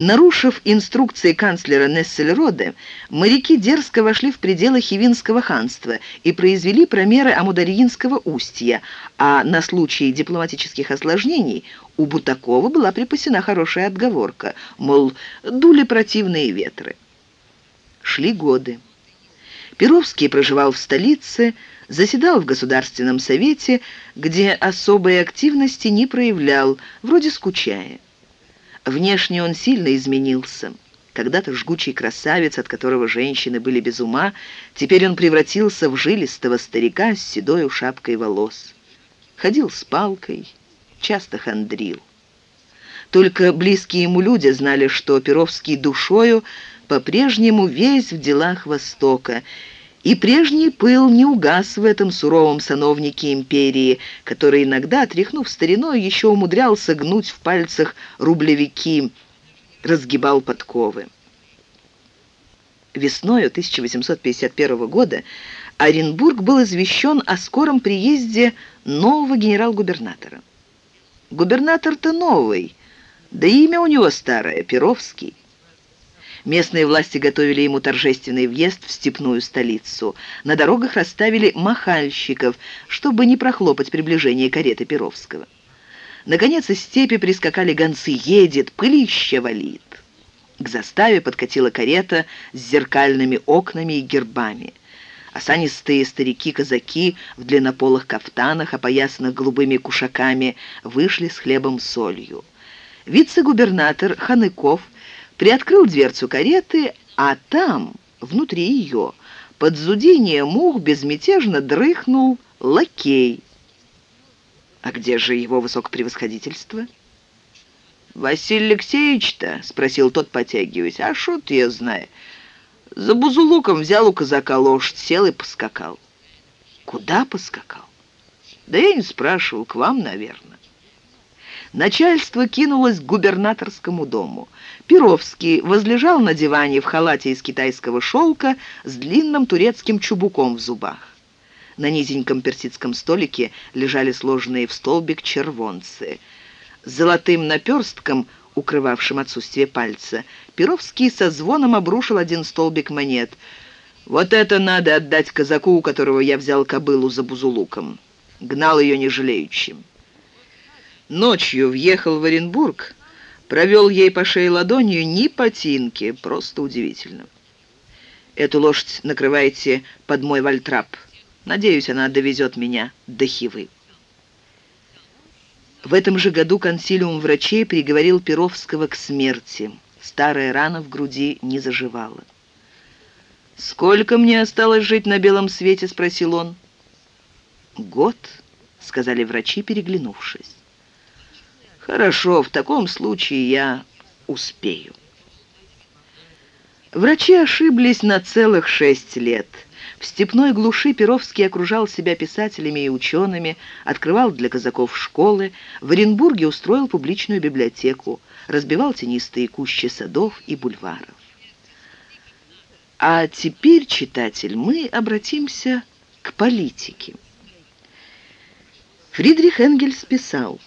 Нарушив инструкции канцлера Нессельроде, моряки дерзко вошли в пределы Хивинского ханства и произвели промеры Амударьинского устья, а на случай дипломатических осложнений у Бутакова была припасена хорошая отговорка, мол, дули противные ветры. Шли годы. Перовский проживал в столице, заседал в Государственном совете, где особой активности не проявлял, вроде скучая. Внешне он сильно изменился. Когда-то жгучий красавец, от которого женщины были без ума, теперь он превратился в жилистого старика с седой шапкой волос. Ходил с палкой, часто хандрил. Только близкие ему люди знали, что Перовский душою по-прежнему весь в делах Востока, и прежний пыл не угас в этом суровом сановнике империи, который иногда, тряхнув стариной, еще умудрялся гнуть в пальцах рублевики, разгибал подковы. Весною 1851 года Оренбург был извещен о скором приезде нового генерал-губернатора. Губернатор-то новый, да имя у него старое, Перовский. Местные власти готовили ему торжественный въезд в степную столицу. На дорогах расставили махальщиков, чтобы не прохлопать приближение кареты Перовского. Наконец из степи прискакали гонцы «Едет, пылище валит». К заставе подкатила карета с зеркальными окнами и гербами. Осанистые старики-казаки в длиннополых кафтанах, опоясанных голубыми кушаками, вышли с хлебом-солью. Вице-губернатор Ханыков – приоткрыл дверцу кареты, а там, внутри ее, под зудение мух безмятежно дрыхнул лакей. А где же его высокопревосходительство? «Василий Алексеевич-то?» — спросил тот, потягиваясь. «А шо ты я знаю?» За бузулуком взял у казака лошадь, сел и поскакал. «Куда поскакал?» «Да я не спрашивал, к вам, наверное». Начальство кинулось к губернаторскому дому. Перовский возлежал на диване в халате из китайского шелка с длинным турецким чубуком в зубах. На низеньком персидском столике лежали сложенные в столбик червонцы. С золотым наперстком, укрывавшим отсутствие пальца, Перовский со звоном обрушил один столбик монет. «Вот это надо отдать казаку, у которого я взял кобылу за бузулуком. Гнал ее не жалеючим». Ночью въехал в Оренбург, провел ей по шее ладонью ни потинки, просто удивительно. Эту лошадь накрывайте под мой вальтрап. Надеюсь, она довезет меня до Хивы. В этом же году консилиум врачей приговорил Перовского к смерти. Старая рана в груди не заживала. «Сколько мне осталось жить на белом свете?» — спросил он. «Год», — сказали врачи, переглянувшись. «Хорошо, в таком случае я успею». Врачи ошиблись на целых шесть лет. В степной глуши Перовский окружал себя писателями и учеными, открывал для казаков школы, в Оренбурге устроил публичную библиотеку, разбивал тенистые кущи садов и бульваров. А теперь, читатель, мы обратимся к политике. Фридрих Энгельс писал,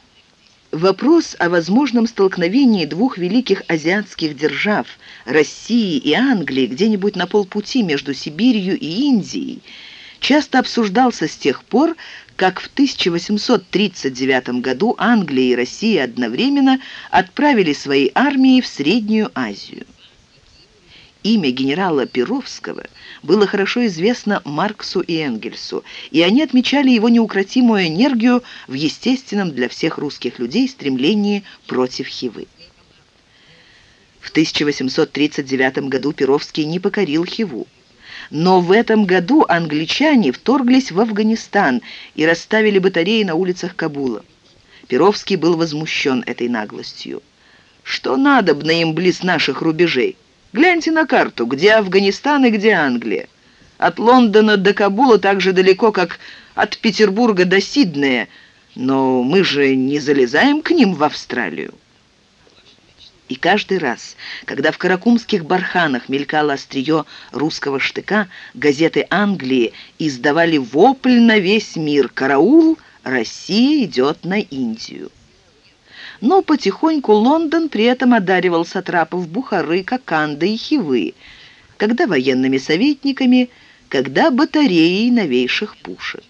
Вопрос о возможном столкновении двух великих азиатских держав, России и Англии, где-нибудь на полпути между Сибирью и Индией, часто обсуждался с тех пор, как в 1839 году Англия и Россия одновременно отправили свои армии в Среднюю Азию. Имя генерала Перовского было хорошо известно Марксу и Энгельсу, и они отмечали его неукротимую энергию в естественном для всех русских людей стремлении против Хивы. В 1839 году Перовский не покорил Хиву. Но в этом году англичане вторглись в Афганистан и расставили батареи на улицах Кабула. Перовский был возмущен этой наглостью. «Что надобно им близ наших рубежей?» Гляньте на карту, где Афганистан и где Англия. От Лондона до Кабула так же далеко, как от Петербурга до Сиднея, но мы же не залезаем к ним в Австралию. И каждый раз, когда в каракумских барханах мелькало острие русского штыка, газеты Англии издавали вопль на весь мир «Караул! Россия идет на Индию!». Но потихоньку Лондон при этом одаривал сатрапов Бухары, Коканды и Хивы, когда военными советниками, когда батареей новейших пушек.